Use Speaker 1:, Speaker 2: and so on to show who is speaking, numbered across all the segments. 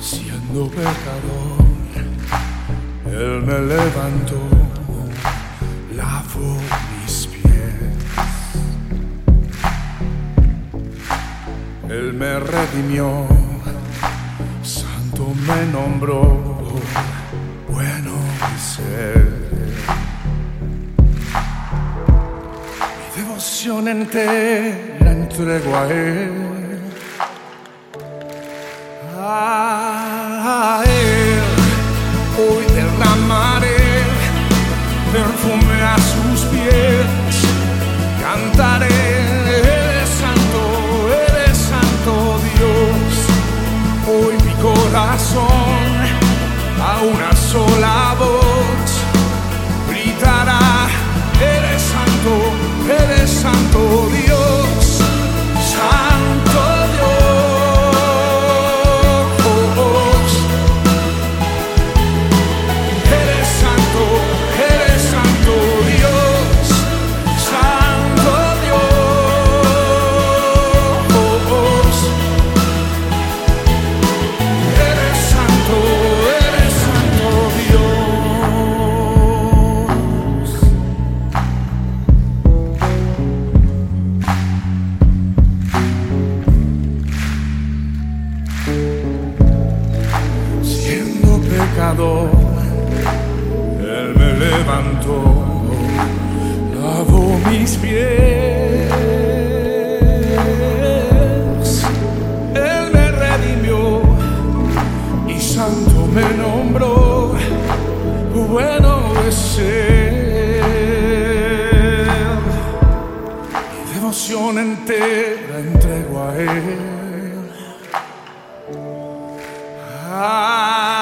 Speaker 1: Siendo pecador, Él me levantó, Él me redimió, santo me nombró, bueno ser. Mi devoción entera entrego a Él. A Él hoy derramaré perfume a sus pies, cantaré. A una sola voz gritará. Eres santo, eres santo Dios. Pecador. Él me levantó, lavó mis pies. Él me redimió y santo me nombró. Bueno es ser. Mi devoción entera entrego a Él. A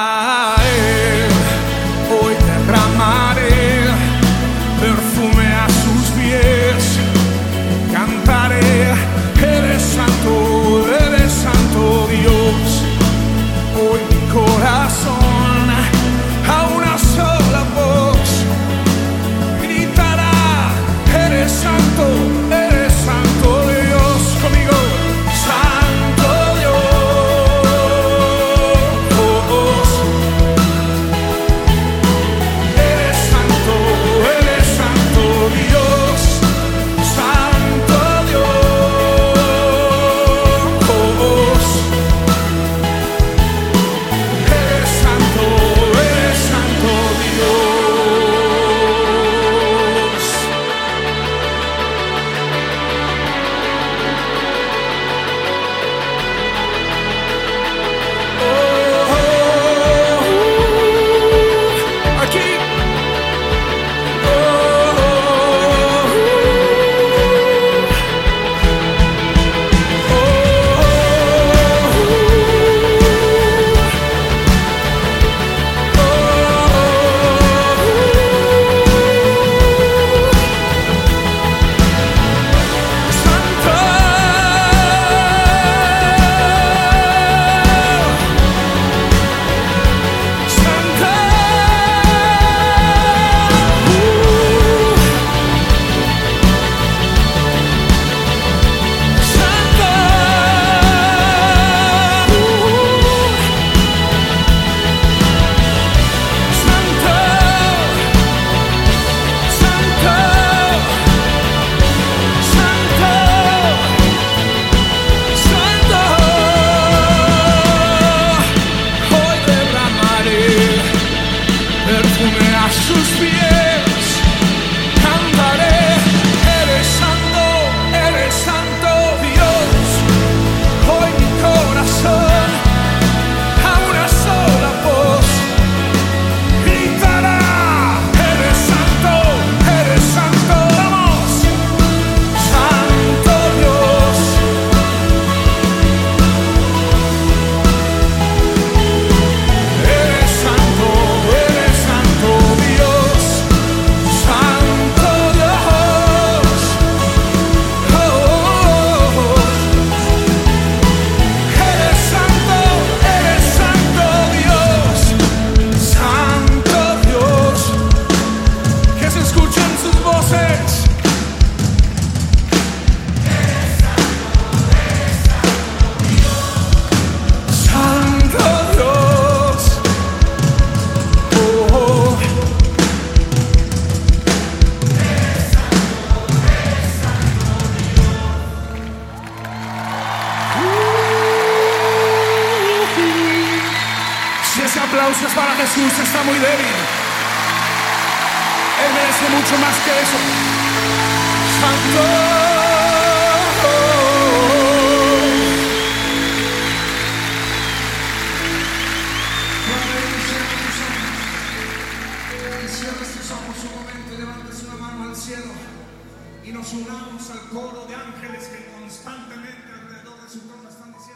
Speaker 1: aplausos para Jesús está muy débil. Él merece mucho más que eso. Santo. Cierra sus ojos un momento y levantes una mano al cielo y nos unamos al coro de ángeles que constantemente alrededor de su trono están diciendo.